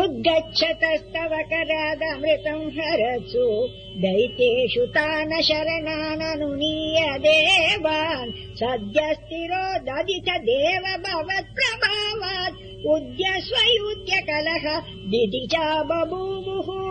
उद्गच्छतस्तव करादमृतम् हरसु दैतेषु तान शरणाननुनीय देवान् सद्यस्तिरो ददित देव भवत्प्रभावात् उद्यस्व यूद्य दिदि च बभूवुः।